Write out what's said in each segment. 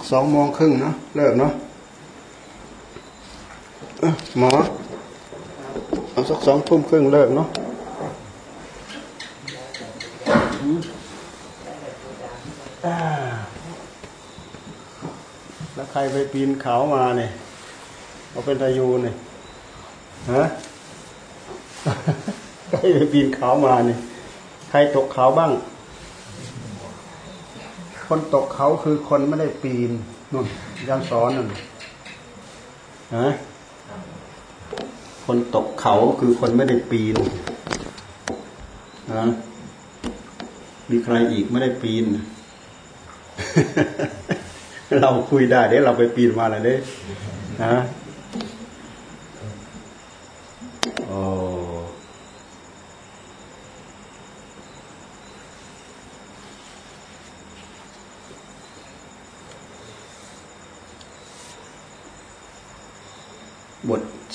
กสองโมงครึ่งเนาะเลิกเนาะหมอเอาสักสองทุ่มครึ่งเลิกเนาะแล้วใครไปปีนเขามาเนี่ยเอาเป็นตายูเนี่ยฮะใครไปปีนเขามาเนี่ยใครตกเขาบ้าง คนตกเขาคือคนไม่ได้ปีนนู่นยังสอนนั่นฮะคนตกเขาคือคนไม่ได้ปีนนะมีใครอีกไม่ได้ปีน เราคุยได้เดี๋ยวเราไปปีนมาเลยเด้นะ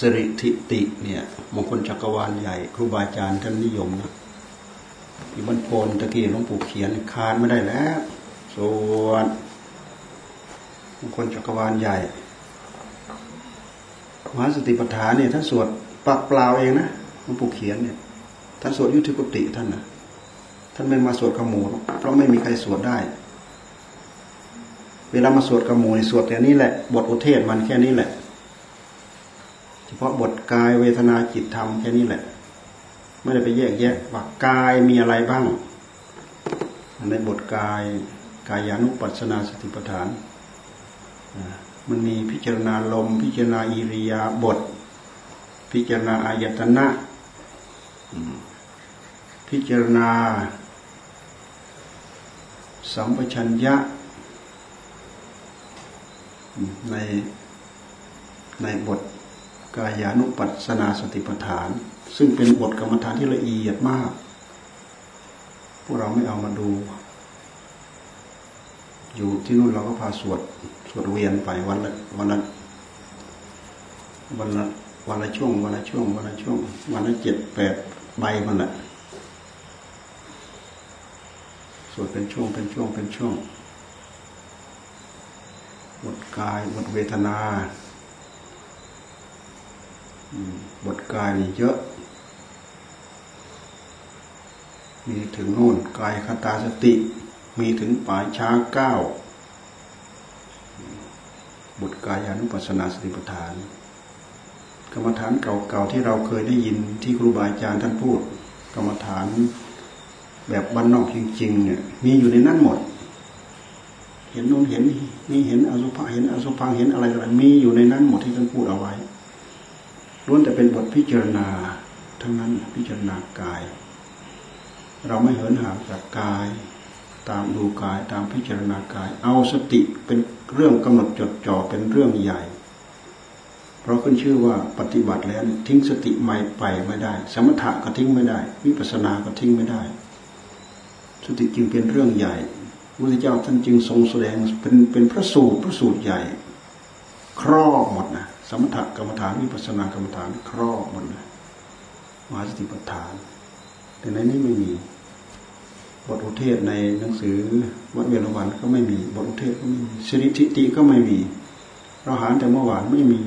สริธิติเนี่ยมงคลจักรวาลใหญ่ ครูบาอาจารย์ท่านนิยมนะที่บรรพนตะกี้หลวงปู่เขียนคานไม่ได้แล้วส่วนมงคลจักรวาลใหญ่มหาสติปัฏฐานเนี่ยท่านสวดปากเปล่าเองนะหลวงปู่เขียนเนี่ยท่านสวดยุทธกุติท่านนะท่านไม่มาสวดขมูเพราะไม่มีใครสวดได้ เวลามาสวดขมูสวดแค่นี้แหละ บทอุเทศมันแค่นี้แหละ พาะบทกายเวทนาจิตธรรมแค่นี้แหละ ไม่ได้ไปแยกแยะว่ากายมีอะไรบ้าง ในบทกายกายานุปัสสนาสติปัฏฐาน มันมีพิจารณาลม พิจารณาอิริยาบถพิจารณาอายตนะพิจารณา สัมปชัญญะ ในในบท กายานุปัสสนาสติปัฏฐาน ซึ่งเป็นบทกรรมฐานที่ละเอียดมาก พวกเราไม่เอามาดู อยู่ที่นู่นเราก็พาสวดสวดเวียนไปวันละวันละวันละวันละช่วงวันละช่วงวันละช่วงวันละเจ็ดแปดใบมันแหละสวดเป็นช่วงเป็นช่วงเป็นช่วงบทกายบทเวทนา บทกายนี่เยอะ มีถึงโน่นกายคตาสติ มีถึงป่าช้าเก้าบทกายานุปัสสนาสติปัฏฐาน กรรมฐานเก่าๆที่เราเคยได้ยินที่ครูบาอาจารย์ท่านพูด กรรมฐานแบบบ้านนอกจริงๆเนี่ยมีอยู่ในนั้นหมด เห็นนู่นเห็นนี่เห็นอสุภะเห็นอสุพังเห็นอะไรอะไรมีอยู่ในนั้นหมดที่ท่านพูดเอาไว้ ล้วนแต่เป็นบทพิจารณา ทั้งนั้นพิจารณากาย เราไม่เหินห่างจากกาย ตามดูกายตามพิจารณากาย เอาสติเป็นเรื่องกำหนดจดจ่อเป็นเรื่องใหญ่ เพราะขึ้นชื่อว่าปฏิบัติแล้วทิ้งสติไม่ไปไม่ได้ สมถะก็ทิ้งไม่ได้ วิปัสสนาก็ทิ้งไม่ได้ สติจึงเป็นเรื่องใหญ่พระพุทธเจ้าท่านจึงทรงแสดงเป็นเป็นพระสูตรพระสูตรใหญ่ ครอบหมดนะสมถกรรมฐานวิปัสสนากรรมฐานครอบหมดเลยมหาสติปัฏฐาน แต่ในนี้ไม่มี บทอุเทศในหนังสือวัดเวรวันก็ไม่มี บทอุเทศก็ไม่มีสิริทิติก็ไม่มี เราหารแต่เมื่อวานไม่มี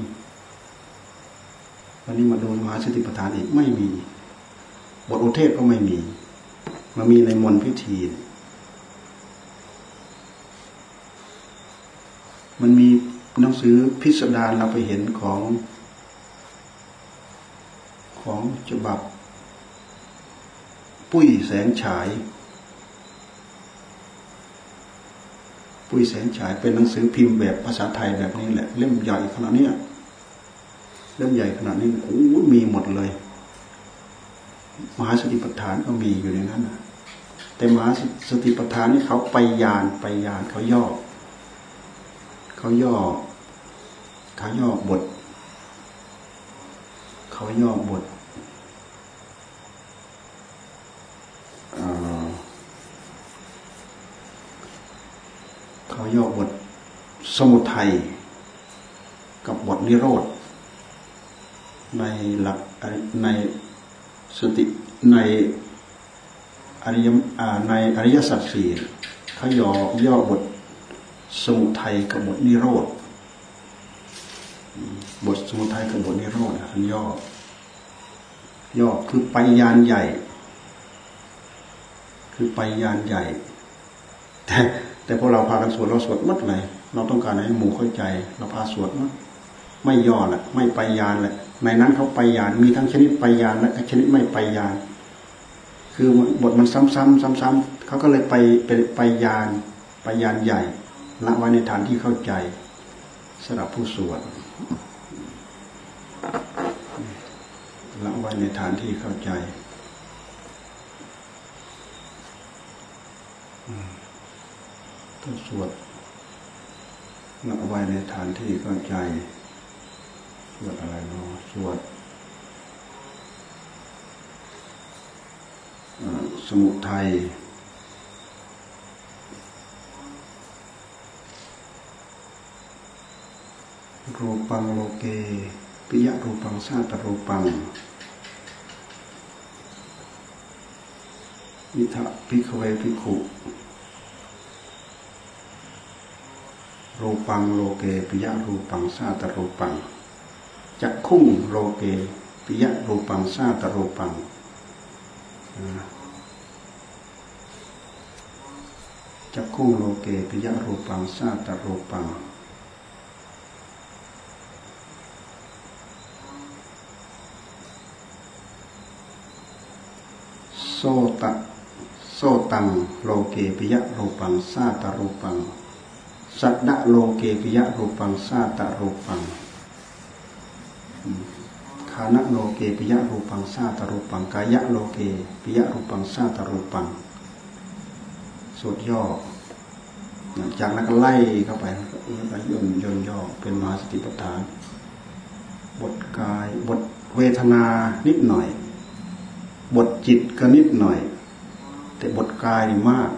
วันนี้มาดูมหาสติปัฏฐานอีกไม่มี บทอุเทศก็ไม่มี มามีในมนพิธีมันมี หนังสือพิสดารเราไปเห็นของ ของฉบับ ปุ้ยแสงฉาย ปุ้ยแสงฉายเป็นหนังสือพิมพ์แบบภาษาไทยแบบนี้แหละ เล่มใหญ่ขนาดนี้เล่มใหญ่ขนาดนี้โอ้มีหมดเลย มหาสติปัฏฐานก็มีอยู่ในนั้นแต่มหาสติปัฏฐานนี่เขาไปยานไปยานเขาย่อ เขาย่อ เขาย่อบท เขาย่อบทเขาย่อบท สมุทัยกับบทนิโรธ ในหลักในสติในอริยในอริยสัจสี่เขาย่อย่อบทสมุทัยกับบทนิโรธ บทสมุทัยกับบทนิโรธอันย่อย่อคือไปยานใหญ่ คือไปยานใหญ่ แต่แต่พวกเราพากันสวดเราสวดมัดเลยเราต้องการให้หมู่เข้าใจ เราพาสวดมัดไม่ย่อแหละไม่ไปยานแหละในนั้นเขาไปยานมีทั้งชนิดไปยานและชนิดไม่ไปยาน คือบทมันซ้ำๆซ้ำๆเขาก็เลยไปเป็นไปยานไปยานใหญ่ละไว้ในฐานที่เข้าใจสำหรับผู้สวด ว้ในฐานที่เข้าใจผู้สวดละไว้ในฐานที่เข้าใจ สวดอะไรเนาะสวดสมุทัยรูปังโลเกปิยะรูปังซาตรูปัง วิทะพิกเวพิขุรูปังโลเกปิยะรูปังซาตรูปังจักคุ้งโลเกปิยะรูปังซาตรูปังจักคุ้งโลเกปิยะรูปังซาตรูปังโซตะ โซตังโลเกปิยะรูปังซาตรูปัง สัตดะโลเกปิยะรูปังซาตรูปังคานะโลเกปิยะรูปังซาตรูปังกายะโลเกปิยะรูปังซาตรูปังสุดย่อจากนั้นก็ไล่เข้าไปย่นย่นย่อเป็นมหาสติปัฏฐาน บทกายบทเวทนานิดหน่อย บทจิตก็นิดหน่อย แต่บทกายนี่มาก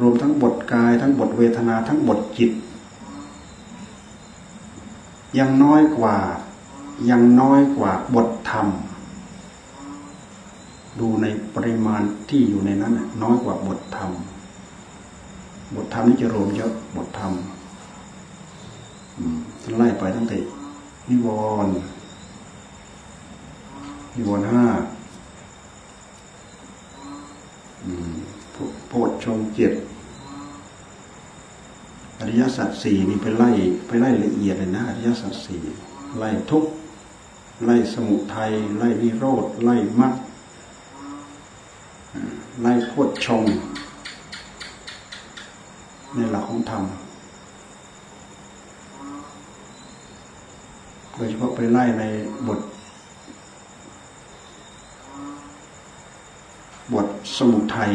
รวมทั้งบทกาย ทั้งบทเวทนา ทั้งบทจิต ยังน้อยกว่า ยังน้อยกว่าบทธรรม ดูในปริมาณที่อยู่ในนั้นน้อยกว่าบทธรรม บทธรรมนี่จะรวมเยอะบทธรรมไล่ไปตั้งแต่นิวรณ์นิวรณ์ห้า โพชฌงเจ็ดอริยสัจสี่นี่ไปไล่ไปไล่ละเอียดเลยนะอริยสัจสี่ไล่ทุกไล่สมุทัยไล่นิโรธไล่มรรคไล่โพชฌงในหลักของธรรมโดยเฉพาะไปไล่ในบท บทสมุทัย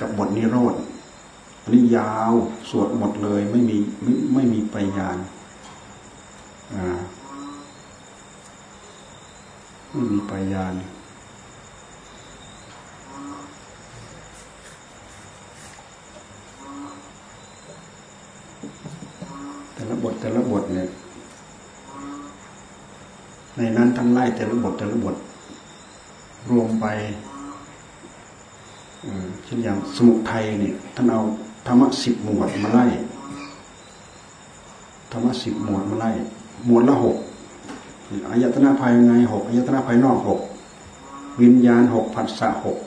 กับบทนิโรธอันนี้ยาวสวดหมดเลยไม่มีไม่ไม่มีไปยานไม่มีไปยานแต่ละบทแต่ละบทเนี่ยในนั้นทั้งไล่แต่ละบทแต่ละบทรวมไป ช่นอย่างสมุทัยเนี่ยท่านเอาธรรมะสิบหมวดมาไล่ธรรมะสิบหมวดมาไล่หมวดละหกอายตนะภายในหกอายตนะภายนอกหกวิญญาณหกผัสสะหก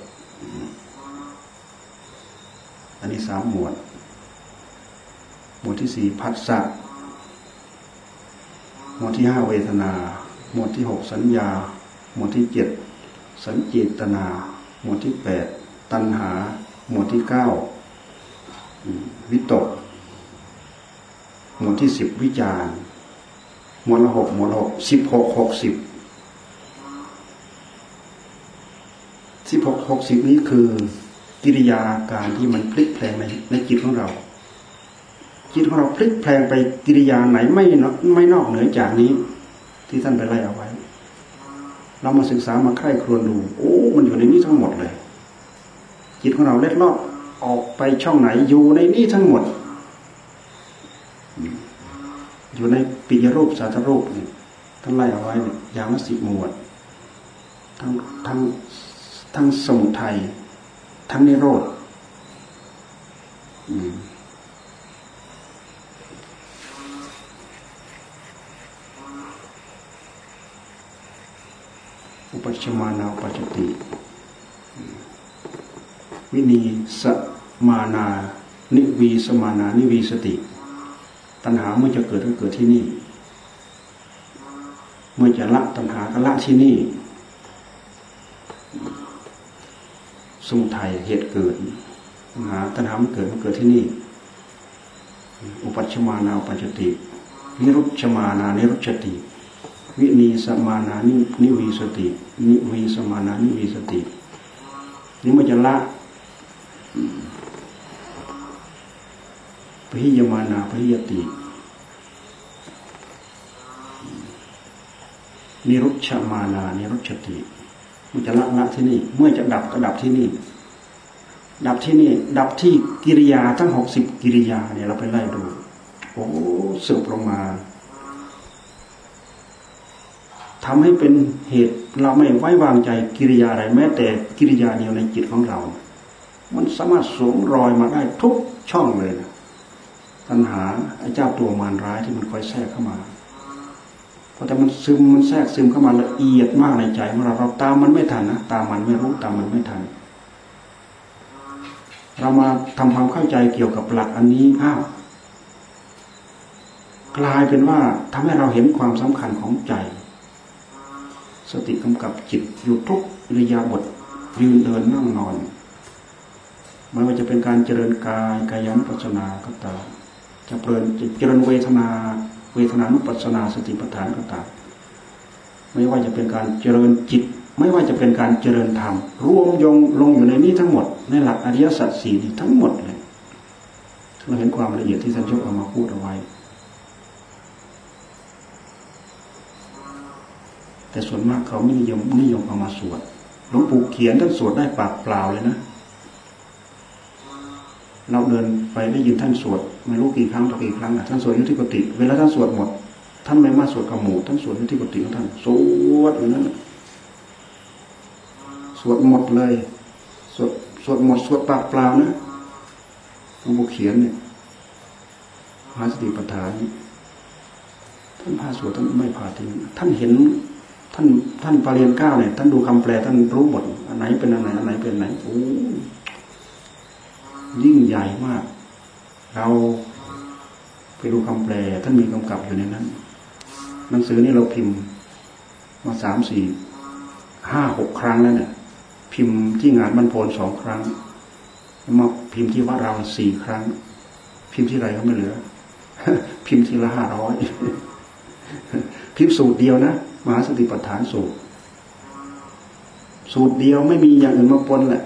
อันนี้สามหมวด หมวดที่สี่ผัสสะหมวดที่ห้าเวทนา หมวดที่หกสัญญา หมวดที่เจ็ดสัญเจตนา หมวดที่แปด ตัณหา หมวดที่เก้าวิตก หมวดที่สิบวิจารหมวดละหกหมวดหกสิบหกหกสิบสิบหกหกสิบนี้คือกิริยาการที่มันพลิกแปลงในในจิตของเรา จิตของเราพลิกแปลงไปกิริยาไหนไม่ไม่นอกเหนือจากนี้ ที่ท่านไปไล่เอาไว้ เรามาศึกษามาใคร่ครวญดู โอ้ มันอยู่ในนี้ทั้งหมดเลย จิตของเราเล็ดลอดออกไปช่องไหนอยู่ในนี่ทั้งหมด อยู่ในปิยรูปสาธรูปนี่ท่านไล่เอาไว้อย่างละสิบหมวด ทั้งทั้งทั้งสมุทัยทั้งนิโรธอุปชมานาอุปจติ วินีสมานา นิวีสมานา นิวีสติ ตัณหาเมื่อจะเกิดก็เกิดที่นี่ เมื่อจะละตัณหาก็ละที่นี่ สมุทัยเหตุเกิดตัณหาตัณหามันเกิดมันเกิดที่นี่ อุปัชมานาปัจจติ นิรุชมานา นิรุชติวินีสมานานินิวีสติ นิวีสมานานิวีสติ นี่มันจะละ พิยมานาพิยติ นิรุชมานานิรุชติมันจะละละที่นี่ เมื่อจะดับก็ดับที่นี่ ดับที่นี่ ดับที่กิริยาทั้งหกสิบกิริยาเนี่ยเราไปไล่ดู โอ้สืบลงมาทำให้เป็นเหตุเราไม่ไว้วางใจกิริยาอะไรแม้แต่กิริยาเดียวในจิตของเรา มันสามารถสวมรอยมาได้ทุกช่องเลยนะ ตัณหาไอ้เจ้าตัวมารร้ายที่มันคอยแทรกเข้ามาพอแต่มันซึมมันแทรกซึมเข้ามาละเอียดมากในใจของเราเราตามมันไม่ทันนะตามมันไม่รู้ตามมันไม่ทัน เรามาทำความเข้าใจเกี่ยวกับหลักอันนี้อ้าวกลายเป็นว่าทำให้เราเห็นความสำคัญของใจ สติกำกับจิตอยู่ทุกอิริยาบถยืนเดินนั่งนอนไม่ว่าจะเป็นการเจริญกายกายันปัจนาก็ตาม จะเปลินจะเจริญเวทนาเวทนานุปัสนาสติปัฏฐานก็ตามไม่ว่าจะเป็นการเจริญจิต ไม่ว่าจะเป็นการเจริญธรรมรวมยงลงอยู่ในนี้ทั้งหมด ในหลักอริยสัจสี่ทั้งหมดเลยเราเห็นความละเอียดที่ท่านยกเอามาพูดเอาไว้ แต่ส่วนมากเขาไม่นิยมนิยมเอามาสวดหลวงปู่เขียนท่านสวดได้ปากเปล่าเลยนะ เราเดินไปได้ยินท่านสวดไม่รู้กี่ครั้งต่อกี่ครั้งท่านสวดยุติกติ เวลาท่านสวดหมด ท่านไม่มาสวดกระหมูท่านสวดยุติกติของท่านสวดอย่างนั้นสวดหมดเลยสวดสวดหมดสวดปากเปล่านะหลวงปู่เขียนเนี่ยพระสติปัฏฐานท่านพาสวดท่านไม่พาทิ้งท่านเห็นท่านท่านปรริญญาเก้าเนี่ยท่านดูคำแปลท่านรู้หมดอันไหนเป็นอันไหนอันไหนเป็นอันไหนโอ้ ยิ่งใหญ่มาก เราไปดูคำแปลท่านมีกำกับอยู่ในนั้น หนังสือนี่เราพิมพ์ มาสามสี่ห้าหกครั้งแล้วเนี่ยพิมพ์ที่งานบรรพลสองครั้งมาพิมพ์ที่วัดเราสี่ครั้ง พิมพ์ที่ไรก็ไม่เหลือ พิมพ์ทีละห้าร้อยพิมพ์สูตรเดียวนะมหาสติปัฏฐานสูตร สูตรเดียวไม่มีอย่างอื่นมาปนแหละ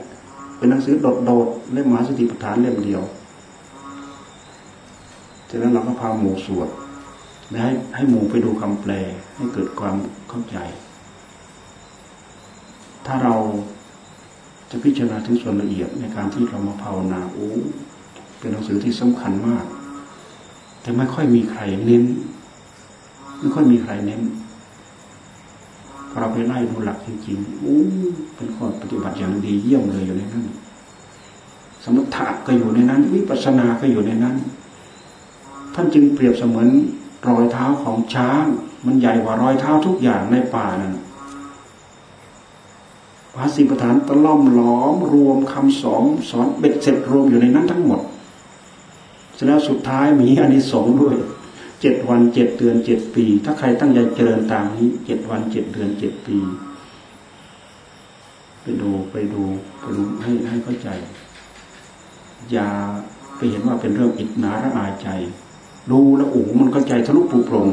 เป็นหนังสือโดดๆเล่มมหาสติปัฏฐานเล่มเดียวจากนั้นเราก็พาหมู่สวดและให้ให้หมู่ไปดูคำแปล ให้เกิดความเข้าใจ ถ้าเราจะพิจารณาถึงส่วนละเอียดในการที่เรามาภาวนาโอ้เป็นหนังสือที่สำคัญมาก แต่ไม่ค่อยมีใครเน้น ไม่ค่อยมีใครเน้น เราไปไล่ดูหลักจริงๆอู้เป็นข้อปฏิบัติอย่างดีเยี่ยมเลยอยู่ในนั้น สมถะก็อยู่ในนั้น วิปัสสนาก็อยู่ในนั้น ท่านจึงเปรียบเสมือนรอยเท้าของช้าง มันใหญ่กว่ารอยเท้าทุกอย่างในป่านั้นภาษีประธานตะล่อมล้อมรวมคำสอนสอนเบ็ดเสร็จรวมอยู่ในนั้นทั้งหมด เสร็จแล้วสุดท้ายมีอานิสงส์ด้วย เจ็ดวันเจ็ดเดือนเจ็ดปี ถ้าใครตั้งใจเจริญตามนี้เจ็ดวันเจ็ดเดือนเจ็ดปี ไปดูไปดูไปดูให้ให้เข้าใจ อย่าไปเห็นว่าเป็นเรื่องอิจนาระอาใจ ดูแล้วโอ้มันเข้าใจทะลุปูโปร่ง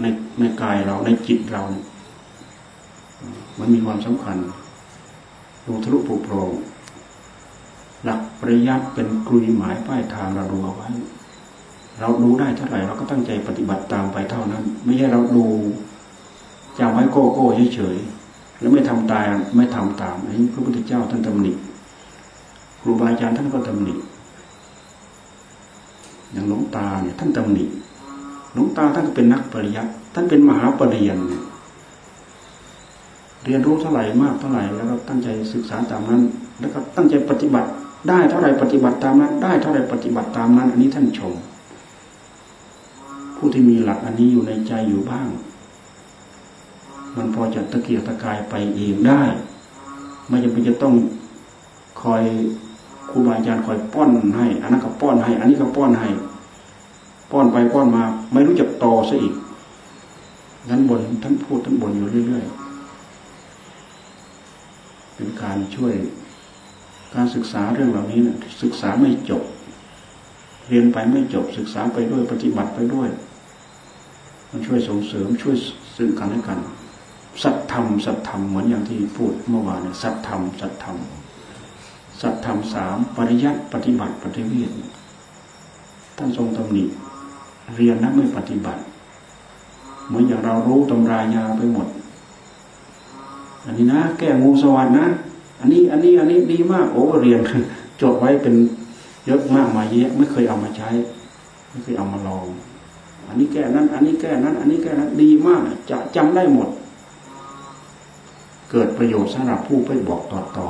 ในในกายเราในจิตเรา มันมีความสำคัญ ดูทะลุปูโปร่งหลักปริยัติเป็นกลุยหมายป้ายทางเราดูเอาไว้ เราดูได้เท่าไหร่เราก็ตั้งใจปฏิบัติตามไปเท่านั้น ไม่ใช่เราดูจำไว้โก้โก้เฉยๆแล้วไม่ทำตายไม่ทำตามอันนี้พระพุทธเจ้าท่านตำหนิครูบาอาจารย์ท่านก็ตำหนิอย่างหลวงตาเนี่ยท่านตำหนิหลวงตาท่านก็เป็นนักปริยัติท่านเป็นมหาปรริญญาเรียนรู้เท่าไหร่มากเท่าไหร่แล้วก็ตั้งใจศึกษาตามนั้น แล้วก็ตั้งใจปฏิบัติ ได้เท่าไหร่ปฏิบัติตามนั้น ได้เท่าไหร่ปฏิบัติตามนั้น อันนี้ท่านชม ผู้ที่มีหลักอันนี้อยู่ในใจอยู่บ้าง มันพอจะตะเกียกตะกายไปเองได้ ไม่จำเป็นจะต้องคอยครูบาอาจารย์คอยป้อนให้ อันนั้นก็ป้อนให้ อันนี้ก็ป้อนให้ ป้อนไปป้อนมา ไม่รู้จักต่อซะอีกนั้นบนท่านพูดท่านบนอยู่เรื่อยๆ เป็นการช่วย การศึกษาเรื่องเหล่านี้นะศึกษาไม่จบ เรียนไปไม่จบศึกษาไปด้วยปฏิบัติไปด้วย มันช่วยส่งเสริมช่วยซึ่งกันและกัน สัตธรรม สัตธรรมเหมือนอย่างที่พูดเมื่อวานสัตธรรม สัตธรรม สัตธรรมสามปริยัติปฏิบัติปฏิเวทท่านทรงตำหนิเรียนนะไม่ปฏิบัติ เหมือนอย่างเรารู้ตำรายาไปหมด อันนี้นะ แก้งูสวรรค์นะ อันนี้ อันนี้ อันนี้ดีมาก โอ้เรียนจดไว้เป็นเยอะมากมาเยอะไม่เคยเอามาใช้ ไม่เคยเอามาลอง อันนี้แก้นั้น อันนี้แก้นั้น อันนี้แก้นั้นดีมากจะจำได้หมด เกิดประโยชน์สำหรับผู้ไปบอกต่อต่อ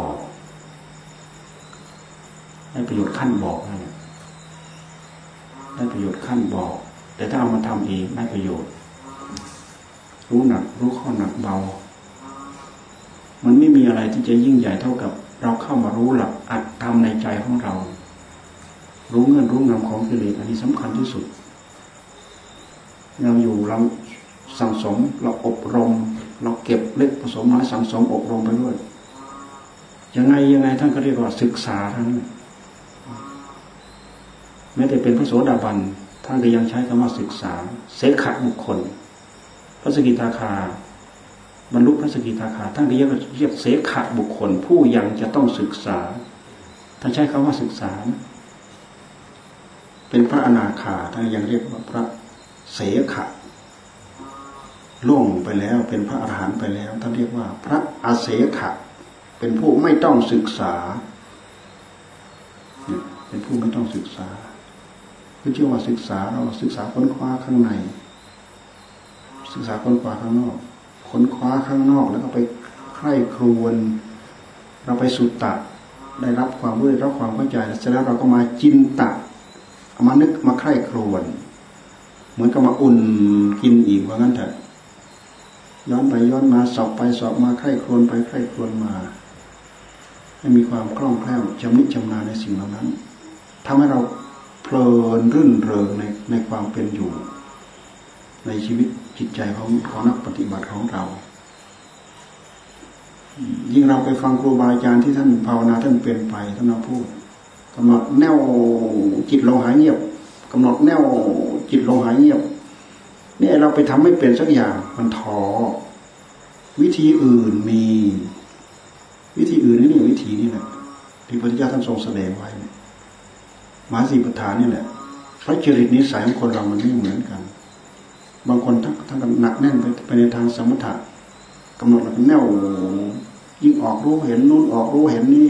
ได้ประโยชน์ขั้นบอกนั่นได้ประโยชน์ขั้นบอก แต่ถ้าเอามาทำเองได้ประโยชน์ รู้หนัก รู้ข้อหนักเบา มันไม่มีอะไรที่จะยิ่งใหญ่เท่ากับ เราเข้ามารู้หลักอัดทำในใจของเรา รู้เงื่อนรู้งำของกิเลสอันนี้สำคัญที่สุด เราอยู่เราสั่งสมเราอบรม เราเก็บเล็กผสมน้อยสั่งสมอบรมไปด้วยยังไงยังไงท่านก็เรียกว่าศึกษาทั้งนั้นแม้แต่เป็นพระโสดาบันท่านก็ยังใช้คำว่าศึกษาเสขะบุคคล พระสกิทาคาบรรลุพระสกิทาคาท่านเรียกเรียกเสขะบุคคล ผู้ยังจะต้องศึกษา ท่านใช้คำว่าศึกษา เป็นพระอนาคาท่านยังเรียกว่าพระ เสขะล่วงไปแล้วเป็นพระอรหันต์ไปแล้วท่านเรียกว่า พระอาเสขะเป็นผู้ไม่ต้องศึกษา เป็นผู้ไม่ต้องศึกษาคือเชื่อว่าศึกษาเราศึกษาค้นคว้าข้างใน ศึกษาค้นคว้าข้างนอก ค้นคว้าข้างนอกแล้วก็ไปใคร่ครวญเราไปสุตตะได้รับความรู้ได้รับความเข้าใจเสร็จแล้วเราก็มาจินตะมานึกมาใคร่ครวญ เหมือนกับมาอุ่นกินอีกว่างั้นเถอะย้อนไปย้อนมาสอบไปสอบมาใคร่ครวญไปใคร่ครวญมา ให้มีความคล่องแคล่วจำนิจำนาในสิ่งเหล่านั้นทำให้เราเพลินรื่นเริงในในความเป็นอยู่ ในชีวิตจิตใจของของนักปฏิบัติของเรา ยิ่งเราไปฟังครูบาอาจารย์ที่ท่านภาวนาท่านเป็นไปท่านมาพูดกำหนดแนวจิตลงหายเงียบ กำหนดแนวจิตลงหายเงียบนี่เราไปทำไม่เป็นสักอย่างมันท้อวิธีอื่นมี วิธีอื่นนี่วิธีนี่แหละที่พระพุทธเจ้าท่านทรงแสดงไว้มาสีปัฏฐานนี่แหละเพราะจริตนิสัยของคนเรามันไม่เหมือนกัน บางคนทั้งทั้งหนักแน่นไปไปในทางสมถะกำหนดแล้วแนวยิ่งออกรู้เห็นนู่นออกรู้เห็นนี่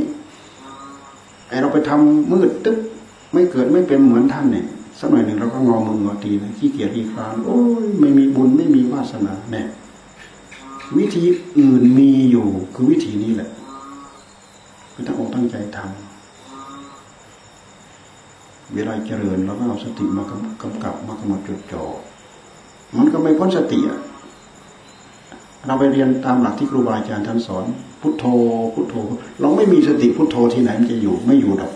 ไอเราไปทำมืดตึ๊บไม่เกิดไม่เป็นเหมือนท่านเนี่ย สักหน่อยหนึ่งเราก็งอมืองอตีนะขี้เกียจขี้คลานโอ้ยไม่มีบุญไม่มีวาสนาเนี่ยวิธีอื่นมีอยู่คือวิธีนี้แหละคือตั้งอกตั้งใจทำเวลาเจริญเราก็เอาสติมากำกับมากำหนดจดจ่อมันก็ไม่พ้นสติอะเราไปเรียนตามหลักที่ครูบาอาจารย์ท่านสอน พุทโธ พุทโธ เราไม่มีสติพุทโธที่ไหนมันจะอยู่ไม่อยู่ดอก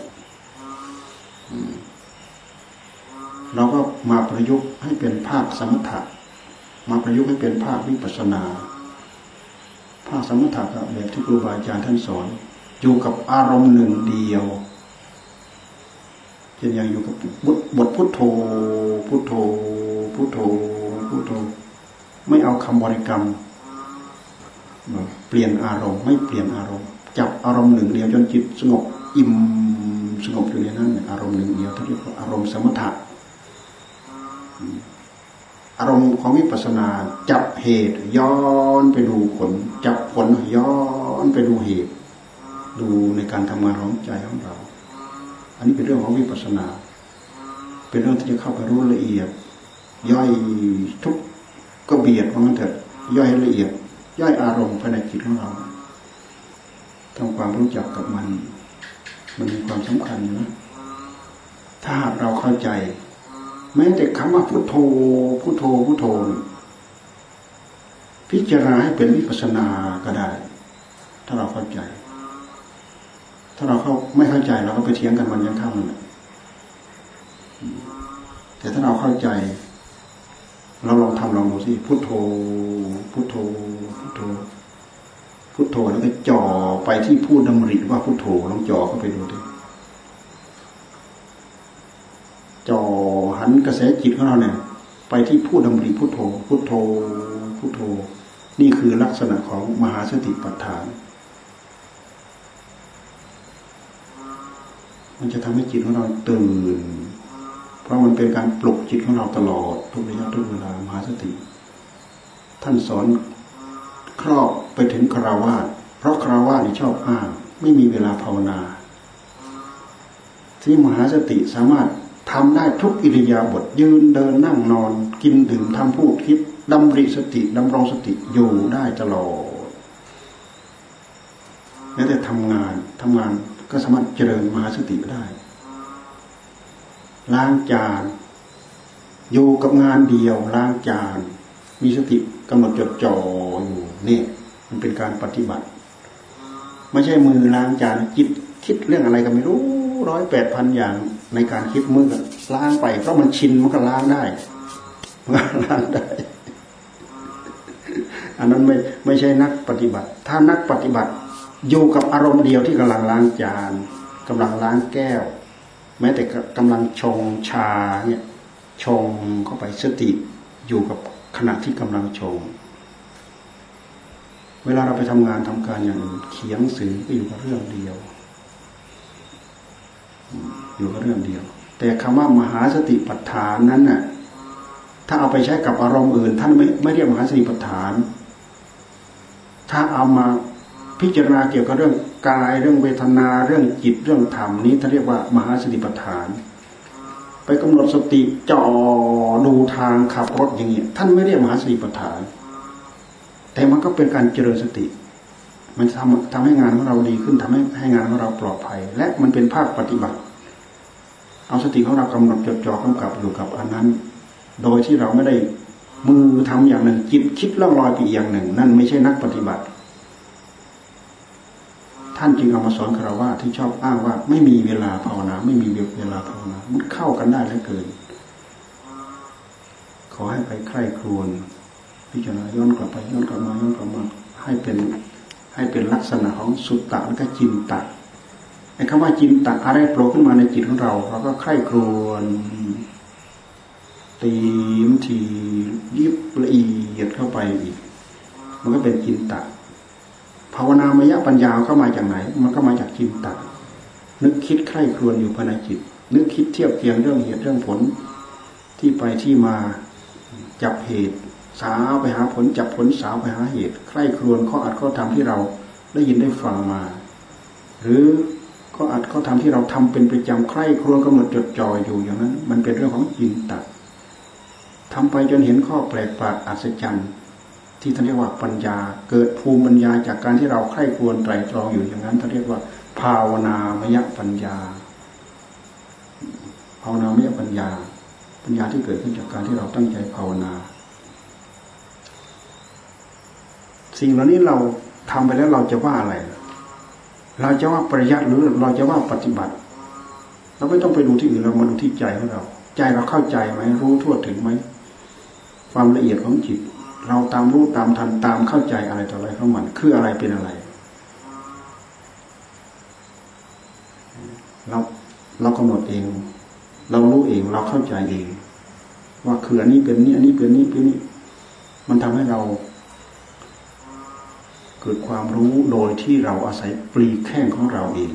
เราก็มาประยุกต์ให้เป็นภาคสมถะมาประยุกต์ให้เป็นภาควิปัสนา ภาคสมถะแบบที่ครูบาอาจารย์ท่านสอน อยู่กับอารมณ์หนึ่งเดียวเช่นอย่างอยู่กับบทพุทโธ พุทโธ พุทโธ พุทโธ ไม่เอาคำบริกรรม เปลี่ยนอารมณ์ ไม่เปลี่ยนอารมณ์ จับอารมณ์หนึ่งเดียวจนจิตสงบอิ่มสงบอยู่ในนั้นอารมณ์หนึ่งเดียวที่เรียกว่าอารมณ์สมถะ อารมณ์ของวิปัสสนาจับเหตุ ย้อนไปดูผล จับผลย้อนไปดูเหตุ ดูในการทำงานของใจของเรา อันนี้เป็นเรื่องของวิปัสสนา เป็นเรื่องที่จะเข้าไปรู้ละเอียด ย่อยทุกก็เบียดมันเถิดย่อยละเอียด ย่อยอารมณ์ภายในจิตของเราทำความรู้จักกับมัน มันมีความสำคัญนะถ้าเราเข้าใจ แม้แต่คำว่าพุทโธพุทโธพุทโธ พิจารณาให้เป็นวิปัสสนาก็ได้ ถ้าเราเข้าใจ ถ้าเราเข้าไม่เข้าใจเราก็ไปเถียงกันวันยังค่ำนั่นแหละแต่ถ้าเราเข้าใจ เราลองทำลองดูสิพุทโธ พุทโธ พุทโธ พุทโธแล้วก็จ่อไปที่พูดดำริว่าพุทโธลองจ่อเข้าไปดูดิ จ่อหันกระแสจิตของเราเนี่ยไปที่พูดดำริพุทโธพุทโธพุทโธ นี่คือลักษณะของมหาสติปัฏฐาน มันจะทำให้จิตของเราตื่น เพราะมันเป็นการปลุกจิตของเราตลอดทุกระยะทุกเวลามหาสติ ท่านสอนครอบไปถึงคราวาสเพราะคราวาสนี่ชอบอ้าง ไม่มีเวลาภาวนา ที่มหาสติสามารถ ทำได้ทุกอิริยาบถยืนเดินนั่งนอน กินดื่มทำพูดคิดดำริสติดำรงสติอยู่ได้ตลอดแม้แต่ทำงานทำงานก็สามารถเจริญมหาสติได้ล้างจานอยู่กับงานเดียวล้างจาน มีสติกำหนดจดจ่ออยู่นี่มันเป็นการปฏิบัติ ไม่ใช่มือล้างจานจิตคิดเรื่องอะไรก็ไม่รู้ร้อยแปดพันอย่าง ในการคิดมือก็ล้างไปเพราะมันชินมันก็ล้างได้ล้างได้ อันนั้นไม่ไม่ใช่นักปฏิบัติ ถ้านักปฏิบัติ อยู่กับอารมณ์เดียวที่กำลังล้างจานกำลังล้างแก้ว แม้แต่กำลังชงชาเนี่ยชงเข้าไปสติอยู่กับขณะที่กำลังชง เวลาเราไปทำงานทำการอย่างเขียนสื่อก็อยู่กับเรื่องเดียว อยู่กับเรื่องเดียว แต่คำว่ามหาสติปัฏฐานนั้นน่ะถ้าเอาไปใช้กับอารมณ์อื่น ท่านไม่ไม่เรียกมหาสติปัฏฐาน ถ้าเอามาพิจารณาเกี่ยวกับเรื่องกายเรื่องเวทนาเรื่องจิตเรื่องธรรมนี้ท่านเรียกว่ามหาสติปัฏฐาน ไปกำหนดสติจ่อดูทางขับรถอย่างเงี้ยท่านไม่เรียกมหาสติปัฏฐาน แต่มันก็เป็นการเจริญสติ มันทำทำให้งานของเราดีขึ้นทำให้ให้งานของเราปลอดภัย และมันเป็นภาคปฏิบัติ เอาสติของเรากำหนดจดจ่อกำกับอยู่กับอันนั้น โดยที่เราไม่ได้มือทำอย่างหนึ่ง จิตคิดล่องลอยไปอย่างหนึ่ง นั่นไม่ใช่นักปฏิบัติ ท่านจึงเอามาสอนคารวะที่ชอบอ้างว่า ไม่มีเวลาภาวนา ไม่มีเวลาภาวนามันเข้ากันได้แล้วเกิน ขอให้ไปใคร่ครวญพิจารณาย้อนกลับไปย้อนกลับมาย้อนกลับมาให้เป็นให้เป็นลักษณะของสุตตะและก็จินตะ ไอ้คำว่าจินตะอะไรโผล่ขึ้นมาในจิตของเราเราก็ใคร่ครวญตีมทียิบละเอียดเข้าไปอีก มันก็เป็นจินตะภาวนามยปัญญาเข้ามาจากไหน มันก็มาจากจินตะนึกคิดใคร่ครวญอยู่ภายในจิต นึกคิดเทียบเทียงเรื่องเหตุเรื่องผล ที่ไปที่มาจับเหตุสาวไปหาผลจับผลสาวไปหาเหตุ ใคร่ครวญข้ออัดข้อธรรมที่เราได้ยินได้ฟังมา หรือ ข้ออัดข้อธรรมที่เราทำเป็นประจำใคร่ครวญกำหนดจดจ่ออยู่อย่างนั้น มันเป็นเรื่องของจินตะทำไปจนเห็นข้อแปลกประหลาดอัศจรรย์ ที่ท่านเรียกว่าปัญญา เกิดภูมิปัญญาจากการที่เราใคร่ครวรไตรตรองอยู่อย่างนั้นท่านเรียกว่า ภาวนามยปัญญา ภาวนามยปัญญา ปัญญาที่เกิดขึ้นจากการที่เราตั้งใจภาวนา สิ่งเหล่านี้เราทำไปแล้วเราจะว่าอะไร เราจะว่าปริยัติหรือเราจะว่าปฏิบัติ เราไม่ต้องไปดูที่อื่นเรามาดูที่ใจของเรา ใจเราเข้าใจไหมรู้ทั่วถึงไหมความละเอียดของจิต เราตามรู้ตามทันตามเข้าใจอะไรต่ออะไรของมันคืออะไรเป็นอะไร เราเรากำหนดเอง เรารู้เองเราเข้าใจเอง ว่าคืออันนี้เป็นนี้อันนี้เป็นนี้เป็นนี้ มันทำให้เรา เกิดความรู้โดยที่เราอาศัยปลีแข้งของเราเอง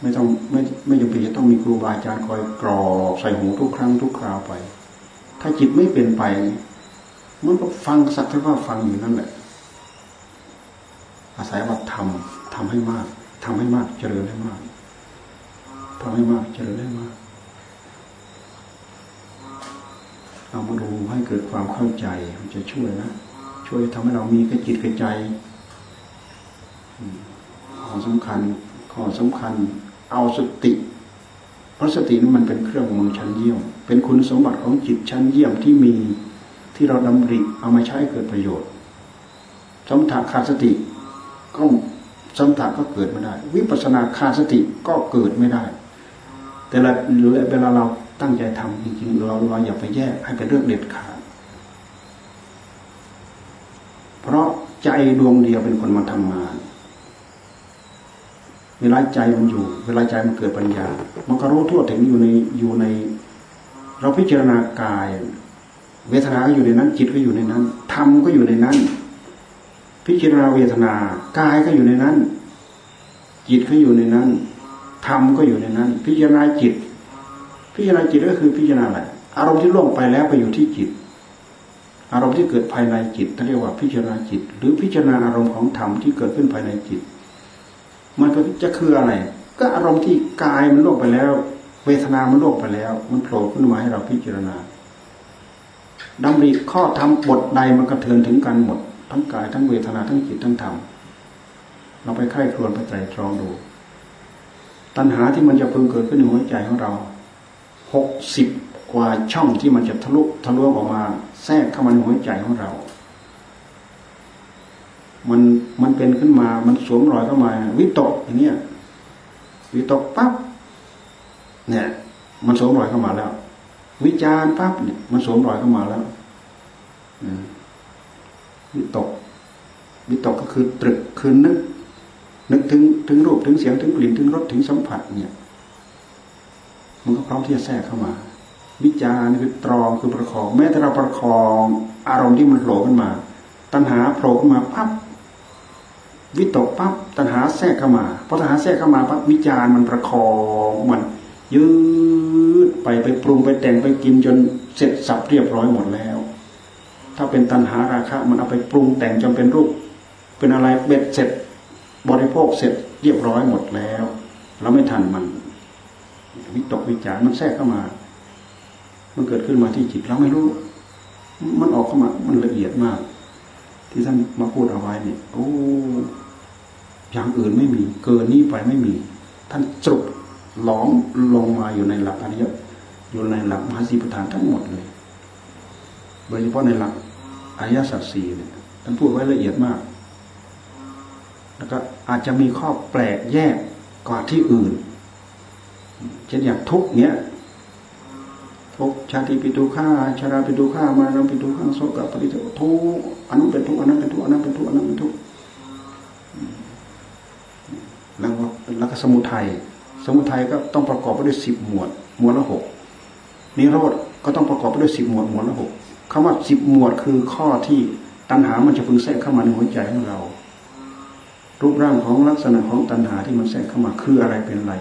ไม่ต้องไม่ไม่จำเป็นจะต้องมีครูบาอาจารย์คอยกรอกใส่หูทุกครั้งทุกคราวไป ถ้าจิตไม่เป็นไปมันก็ฟังสักแต่ว่าฟังอยู่นั่นแหละ อาศัยว่าทำทำให้มากทำให้มากเจริญให้มากทำให้มากเจริญให้มากเอามาดูให้เกิดความเข้าใจมันจะช่วยนะ ช่วยทำให้เรามีกระจิตกระใจข้อสำคัญข้อสำคัญ เอาสติ เพราะสตินั้นมันเป็นเครื่องมือชั้นเยี่ยม เป็นคุณสมบัติของจิตชั้นเยี่ยมที่มีที่เราดำริเอามาใช้เกิดประโยชน์ สมถะขาดสติก็สมถะก็เกิดไม่ได้ วิปัสสนาขาดสติก็เกิดไม่ได้ แต่ละเวลาเราตั้งใจทำจริงๆเราเราอย่าไปแยกให้เป็นเรื่องเด็ดขาด เพราะ ใจดวงเดียวเป็นคนมาทำงาน เวลาใจมันอยู่ เวลาใจมันเกิดปัญญา มันก็รู้ทั่วถึงอยู่ในอยู่ใน เราพิจารณากาย เวทนาก็อยู่ในนั้น จิตก็อยู่ในนั้นธรรมก็อยู่ในนั้น พิจารณาเวทนากายก็อยู่ในนั้น จิตก็อยู่ในนั้นธรรมก็อยู่ในนั้น พิจารณาจิต พิจารณาจิตก็คือพิจารณาอะไรอารมณ์ที่ล่วงไปแล้วไปอยู่ที่จิต อารมณ์ที่เกิดภายในจิตเรียกว่าพิจารณาจิต หรือพิจารณาอารมณ์ของธรรมที่เกิดขึ้นภายในจิต มันก็จะคืออะไร ก็อารมณ์ที่กายมันล่วงไปแล้ว เวทนามันล่วงไปแล้ว มันโผล่ขึ้นมาให้เราพิจารณาดำริข้อธรรมบทใดมันกระเทือนถึงกันหมด ทั้งกายทั้งเวทนาทั้งจิตทั้งธรรมเราไปไข้ครวนไปไตรตรองดู ตัณหาที่มันจะพึงเกิดขึ้นในหัวใจของเราหกสิบ กว่าช่องที่มันจะทะลุทะลวงออกมา แทรกเข้ามาในหัวใจของเรา มันมันเป็นขึ้นมา มันสวมรอยเข้ามา วิตกอย่างเงี้ยวิตกปั๊บเนี่ย มันสวมรอยเข้ามาแล้ว วิจารปั๊บเนี่ยมันสวมรอยเข้ามาแล้ววิตกวิตกก็คือตรึกคือนึก นึกถึงถึงรูปถึงเสียงถึงกลิ่นถึงรสถึงสัมผัสเนี่ย มันก็พร้อมที่จะแทรกเข้ามา วิจารณ์คือตรองคือประคอง แม้แต่เราประคองอารมณ์ที่มันโผล่ขึ้นมา ตัณหาโผล่ขึ้นมาปั๊บวิตกปั๊บตัณหาแทรกเข้ามาพอตัณหาแทรกเข้ามาปั๊บวิจารณ์มันประคองมัน ยืดไปไปปรุงไปแต่งไปกินจนเสร็จสับเรียบร้อยหมดแล้ว ถ้าเป็นตัณหาราคะ มันเอาไปปรุงแต่งจนเป็นรูป เป็นอะไรเบ็ดเสร็จ บริโภคเสร็จเรียบร้อยหมดแล้ว เราไม่ทันมัน วิตกวิจารมันแทรกเข้ามา มันเกิดขึ้นมาที่จิตเราไม่รู้ มันออกเข้ามา มันละเอียดมาก ที่ท่านมาพูดเอาไว้เนี่ยโอ้อย่างอื่นไม่มี เกินนี้ไปไม่มี ท่านสรุปล้อมลงมาอยู่ในหลักอริยอยู่ในหลักมหาสีประธานทั้งหมดเลยโดยเฉพาะในหลักอริยสัจสี่เนี่ยท่านพูดไว้ละเอียดมาก แล้วก็อาจจะมีข้อแปลกแยกกว่าที่อื่น เช่นอย่างทุกเนี้ย ทุกชาติปิตุฆ่าชาราปิตุฆ่ามาเราปิตุฆ่าโสกปริโตทุกอันนั้นเป็นทุกอันนั้นเป็นทุกอันนั้นเป็นทุกอันนั้นเป็นทุกแล้วแล้วก็สมุทัยสมุทัยก็ต้องประกอบไปด้วยสิบหมวด หมวดละหกนิโรธก็ต้องประกอบไปด้วยสิบหมวดหมวดละหกคำว่าสิบหมวดคือข้อที่ตัณหามันจะพึงแทรกเข้ามาในหัวใจของเรา รูปร่างของลักษณะของตัณหาที่มันแทรกเข้ามาคืออะไรเป็นอะไร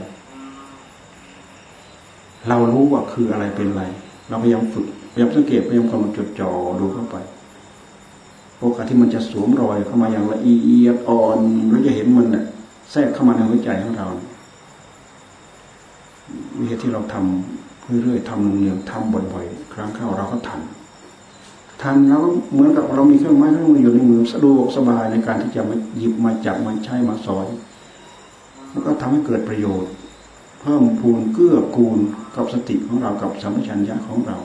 เรารู้ว่าคืออะไรเป็นอะไร เราพยายามฝึกพยายามสังเกตพยายามกำลังจดจ่อดูเข้าไปโอกาสที่มันจะสวมรอยเข้ามาอย่างละเอียดอ่อนเราจะเห็นมันแทรกเข้ามาในหัวใจของเราวิธีที่เราทำเรื่อยๆทำเนืองๆทำบ่อยๆ ครั้งเข้าเราก็ทันทันแล้วเหมือนกับเรามีเครื่องไม้เครื่องมืออยู่ในมือสะดวกสบายในการที่จะมาหยิบมาจับมาใช้มาสอยมันก็ทำให้เกิดประโยชน์ เพิ่มพูนเกื้อกูล กับสติของเรากับสัมปชัญญะของเรา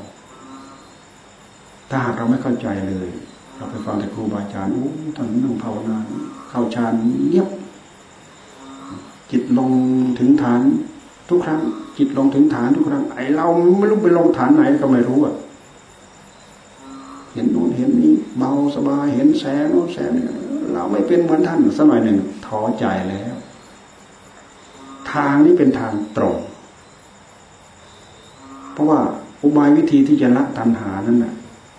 ถ้าหากเราไม่เข้าใจเลย เราไปฟังแต่ครูบาอาจารย์โอ้ท่านนั่งภาวนาเข้าฌานเงียบ จิตลงถึงฐาน ทุกครั้ง จิตลงถึงฐานทุกครั้งไอเราไม่รู้ไปลงฐานไหนก็ไม่รู้อะเห็นโน้นเห็นนี้เบาสบายเห็นแสงโน้นแสงเราไม่เป็นเหมือนท่านสักหน่อยหนึ่งท้อใจแล้ว ทางนี้เป็นทางตรง ราะว่าอุบายวิธีที่จะละตัณหานั้นน่ะ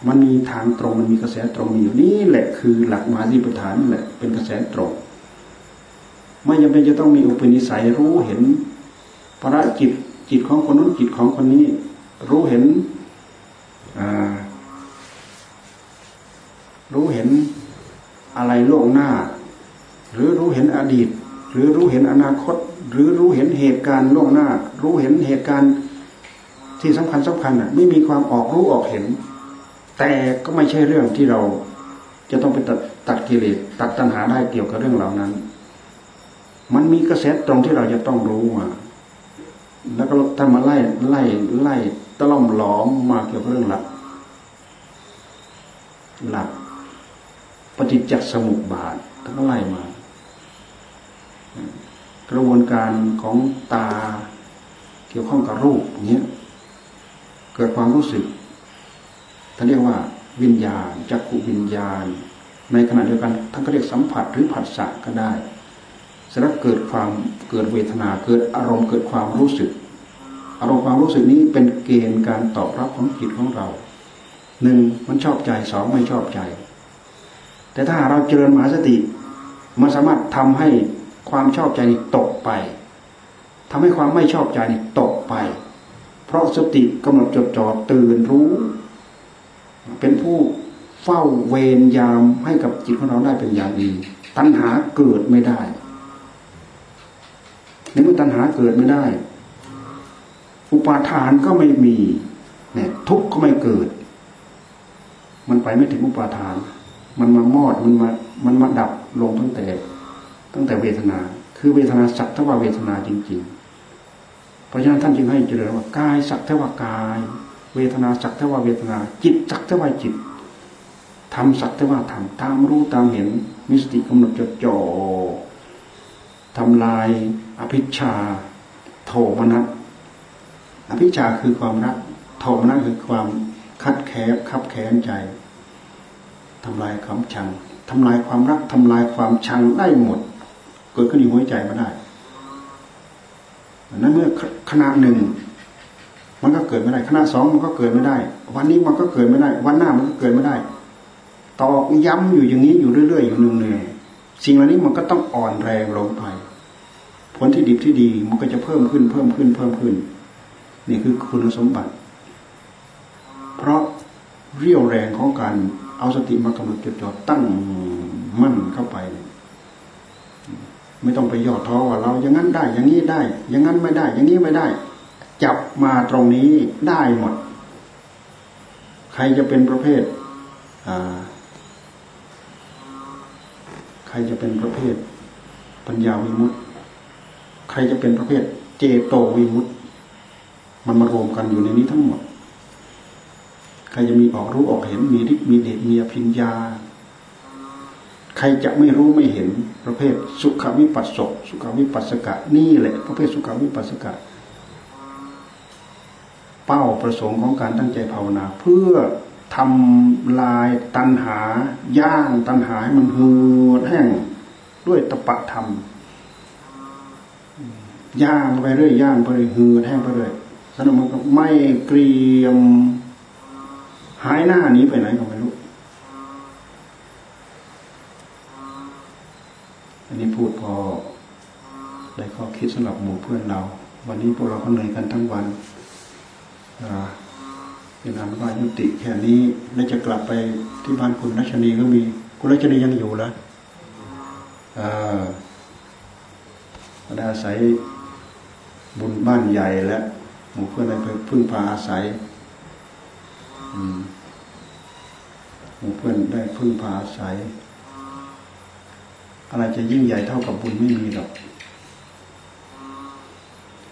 มันมีทางตรงมันมีกระแสตรงมีอยู่นี่แหละคือหลักมาสีปฐานนี่แหละเป็นกระแสตรง ไม่จำเป็นจะต้องมีอุปนิสัยรู้เห็นพระจิตจิตของคนนู้นจิตของคนนี้ รู้เห็นรู้เห็นอะไรล่วงหน้า หรือรู้เห็นอดีต หรือรู้เห็นอนาคต หรือรู้เห็นเหตุการณ์ล่วงหน้า รู้เห็นเหตุการณ์ ที่สำคัญสำคัญอะไม่มีความออกรู้ออกเห็น แต่ก็ไม่ใช่เรื่องที่เราจะต้องไปตัดตัดกิเลสตัดตัณหาได้เกี่ยวกับเรื่องเหล่านั้น มันมีกระแสตรงที่เราจะต้องรู้มาแล้วก็ท่านมาไล่ไล่ไล่ตะล่อมหลอมมาเกี่ยวกับเรื่องหลัก หลักปฏิจจสมุปบาททั้งไล่มา กระบวนการของตาเกี่ยวข้องกับรูปเนี้ย เกิดความรู้สึกท่านเรียกว่าวิญญาณจักขุวิญญาณ ในขณะเดียวกันท่านก็เรียกสัมผัสหรือผัสสะก็ได้สำหรับเกิดความเกิดเวทนาเกิดอารมณ์เกิดความรู้สึก อารมณ์ความรู้สึกนี้เป็นเกณฑ์การตอบรับของจิตของเราหนึ่งมันชอบใจสองไม่ชอบใจ แต่ถ้าเราเจริญมหาสติ มันสามารถทำให้ความชอบใจนี้ตกไปทำให้ความไม่ชอบใจนี่ตกไป เพราะสติกำหนดจดจ่อตื่นรู้ เป็นผู้เฝ้าเวรยามให้กับจิตของเราได้เป็นอย่างดี ตัณหาเกิดไม่ได้ในเมื่อตัณหาเกิดไม่ได้ อุปาทานก็ไม่มีเนี่ยทุกข์ก็ไม่เกิด มันไปไม่ถึงอุปาทาน มันมามอดมันมามันมาดับลงตั้งแต่ ตั้งแต่เวทนา คือเวทนาสักทว่าเวทนาจริง ๆ เพราะฉะนั้นท่านจึงให้เจริญว่ากายสักเทว่ากาย เวทนาสักเทว่าเวทนา จิตสักเทว่าจิตทำสักเทว่าทำตามรู้ตามเห็นมิสติกำหนดจดจ่อทำลายอภิชาโทมนัสอภิชาคือความรักโทมนัสคือความคัดแคบคับแค้นใจทำลายความชังทำลายความรักทำลายความชังได้หมด เกิดขึ้นในหัวใจมาได้ นั้นเมื่อขณะหนึ่ง มันก็เกิดไม่ได้ขณะสองมันก็เกิดไม่ได้ วันนี้มันก็เกิดไม่ได้ วันหน้ามันก็เกิดไม่ได้ตอกย้ำอยู่อย่างนี้อยู่เรื่อยๆอยู่เนืองๆสิ่งเหล่านี้มันก็ต้องอ่อนแรงลงไปผลที่ดีที่ดีมันก็จะเพิ่มขึ้นเพิ่มขึ้นเพิ่มขึ้น นี่คือคุณสมบัติ เพราะเรี่ยวแรงของการเอาสติมากำหนดจดจ่อตั้งมั่นเข้าไป ไม่ต้องไปย่อท้อว่าเราอย่างนั้นได้อย่างนี้ได้ อย่างนั้นไม่ได้ อย่างนี้ไม่ได้ จับมาตรงนี้ได้หมด ใครจะเป็นประเภทใครจะเป็นประเภท ปัญญาวิมุตติใครจะเป็นประเภท เจโตวิมุตติมันมารวมกันอยู่ในนี้ทั้งหมด ใครจะมีออกรู้ออกเห็นมีฤทธิ์มีเดชมีอภิญญา ใครจะไม่รู้ไม่เห็นประเภทสุขวิปัสสกสุขวิปัสสกะนี่แหละประเภทสุขวิปัสสกะ เป้าประสงค์ของการตั้งใจภาวนา เพื่อทำลายตัณหา ย่างตัณหาให้มันเหือดแห้งด้วยตปะธรรมย่างไปเรื่อยย่างไปเรื่อยหืดแห้งไปเรื่อยสนุกมันก็ไม่เกรียมหายหน้านี้ไปไหนก่อันนี้พูดพอได้ ข้อคิดสำหรับหมู่เพื่อนเรา วันนี้พวกเราก็เหนื่อยกันทั้งวันเป็นอันว่ายุติแค่นี้แล้วจะกลับไปที่บ้านคุณรัชนีก็มี คุณรัชนียังอยู่แล้วได้อาศัยบุญบ้านใหญ่และหมู่เพื่อนได้พึ่งพาอาศัยหมู่เพื่อนได้พึ่งพาอาศัย อะไรจะยิ่งใหญ่เท่ากับบุญไม่มีหรอก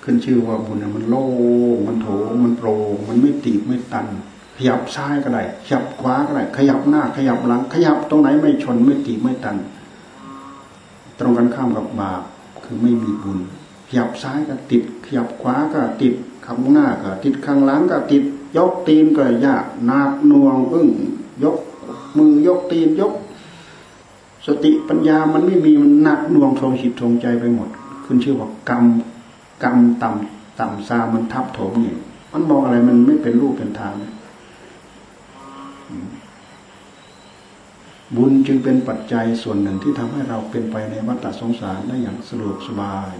ขึ้นชื่อว่าบุญมันโล่มันโถมันโปร่งมันไม่ตีบไม่ตัน ขยับซ้ายก็ได้ขยับขวาก็ได้ขยับหน้า ขยับหลัง ขยับตรงไหนไม่ชนไม่ตีบไม่ตัน ตรงกันข้ามกับบาปคือไม่มีบุญ ขยับซ้ายก็ติด ขยับขวาก็ติดข้างหน้าก็ติดข้างหลังก็ติด ยกตีนก็ยากหนักน่วงอึ้งยกมือยกตีนยก สติปัญญามันไม่มีมันหนักน่วงทงจิตทงใจไปหมด ขึ้นชื่อว่ากรรม กรรมต่ำต่ำซามันทับถมนี่มันมองอะไรมันไม่เป็นรูปเป็นทางบุญจึงเป็นปัจจัยส่วนหนึ่งที่ทำให้เราเป็นไปในวัฏสงสารได้อย่างสะดวกสบาย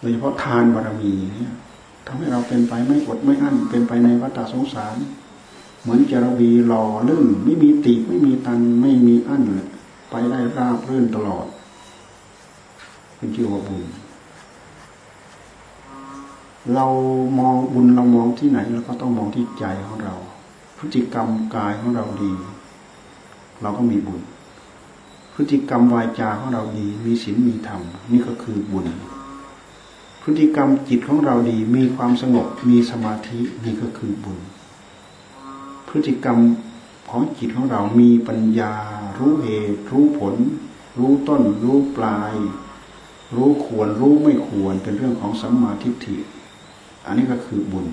โดยเฉพาะทานบารมีเนี่ยทำให้เราเป็นไปไม่อดไม่อั้นเป็นไปในวัฏสงสาร เหมือนจระบีหล่อลื่นไม่มีตีไม่มีตันไม่มีอั้นเลยไปได้ราบรื่นตลอด เป็นชื่อว่าบุญ เรามองบุญเรามองที่ไหนเราก็ต้องมองที่ใจของเรา พฤติกรรมกายของเราดี เราก็มีบุญ พฤติกรรมวายจาของเราดี มีศีลมีธรรมนี่ก็คือบุญ พฤติกรรมจิตของเราดี มีความสงบมีสมาธินี่ก็คือบุญ พฤติกรรมของจิตของเรามีปัญญา รู้เหตุ รู้ผล รู้ต้น รู้ปลาย รู้ควร รู้ไม่ควร เป็นเรื่องของสัมมาทิฏฐิ อันนี้ก็คือบุญ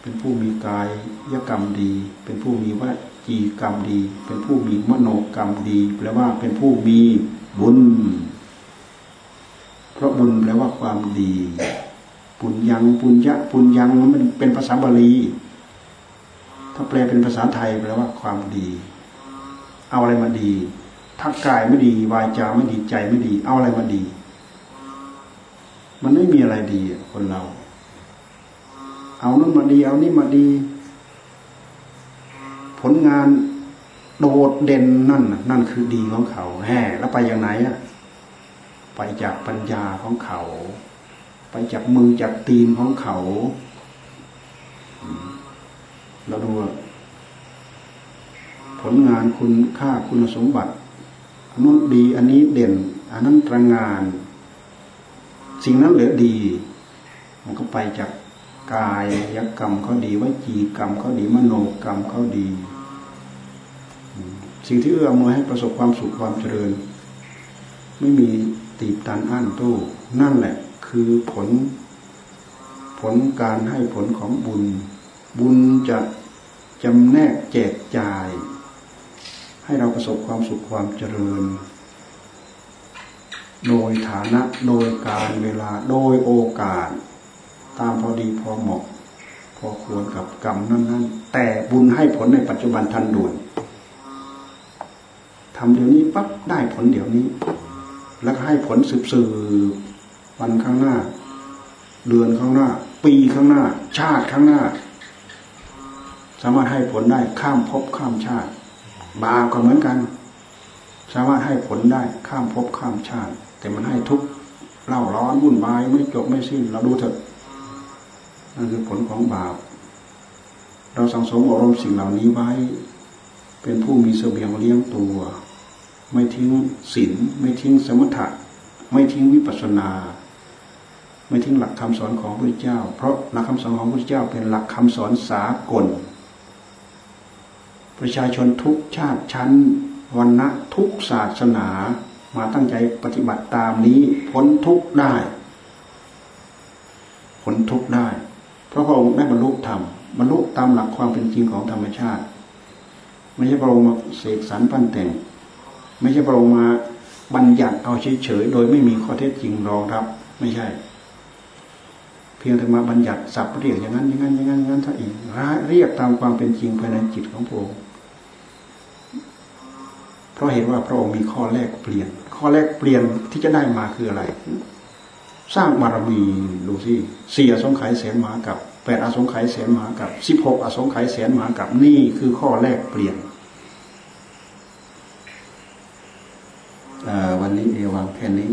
เป็นผู้มีกายยกรรมดี เป็นผู้มีวจีกรรมดี เป็นผู้มีมโนกรรมดี แปลว่าเป็นผู้มีบุญ เพราะบุญแปลว่าความดี ปุญญังปุญญะปุญญังมันเป็นภาษาบาลี ถ้าแปลเป็นภาษาไทยแปลว่าความดี เอาอะไรมาดีถ้ากายไม่ดีวายจาไม่ดีใจไม่ดี เอาอะไรมาดี มันไม่มีอะไรดี คนเรา เอานั่นมาดีเอานี่มาดี ผลงานโดดเด่นนั่นนั่นคือดีของเขาแห่แล้วไปอย่างไหนอะไปจากปัญญาของเขา ไปจากมือจากตีนของเขาเราดูผลงานคุณค่าคุณสมบัติอันนู้นดีอันนี้เด่น อันนั้นตรงงาน สิ่งนั้นเหลือดี มันก็ไปจากกายยกรรมเขาดีวจีกรรมเขาดีมโนกรรมเขาดี สิ่งที่เอื้อมมือให้ประสบความสุขความเจริญ ไม่มีตีบตันอั้นตู้นั่นแหละคือผล ผลการให้ผลของบุญ บุญจะจำแนกแจกจ่าย ให้เราประสบความสุขความเจริญ โดยฐานะโดยการเวลาโดยโอกาส ตามพอดีพอเหมาะ พอควรกับกรรมนั้นๆ แต่บุญให้ผลในปัจจุบันทันด่วนทำเดี๋ยวนี้ปั๊บได้ผลเดี๋ยวนี้ แล้วก็ให้ผลสืบสืบวันข้างหน้า เดือนข้างหน้า ปีข้างหน้า ชาติข้างหน้า สามารถให้ผลได้ข้ามภพข้ามชาติ บาปก็เหมือนกัน สามารถให้ผลได้ข้ามภพข้ามชาติ แต่มันให้ทุกเล่าร้อนวุ่นวายไม่จบไม่สิ้นเราดูเถอะ นั่นคือผลของบาป เราสังสมอารมณ์สิ่งเหล่านี้ไว้ เป็นผู้มีเสบียงเลี้ยงตัว ไม่ทิ้งศีลไม่ทิ้งสมถะ ไม่ทิ้งวิปัสสนา ไม่ทิ้งหลักคำสอนของพระเจ้า เพราะหลักคำสอนของพระเจ้าเป็นหลักคำสอนสากล ประชาชนทุกชาติชั้นวันณะทุกศาสนามาตั้งใจปฏิบัติตามนี้พ้นทุกได้ พ้นทุกได้ เพราะพระองค์ได้บรรลุธรรมบรรลุตามหลักความเป็นจริงของธรรมชาติ ไม่ใช่พระองค์มาเสกสรรปั้นแต่ง ไม่ใช่พระองค์มาบัญญัติเอาเฉยๆโดยไม่มีข้อเท็จจริงรองรับ ไม่ใช่ เพียงแต่มาบัญญัติสับเรียกอย่างนั้นอย่างนั้นอย่างนั้นอย่างนั้นท่าเองเรียกตามความเป็นจริงภายในจิตของพระองค์เพราะเห็นว่าพระองค์มีข้อแรกเปลี่ยน ข้อแรกเปลี่ยนที่จะได้มาคืออะไร สร้างบารมีดูที่สี่อสงไขยแสนมหากับแปดอสงไขยแสนมหากับสิบหกอสงไขยแสนมหากับนี่คือข้อแรกเปลี่ยนวันนี้เอวังแค่นี้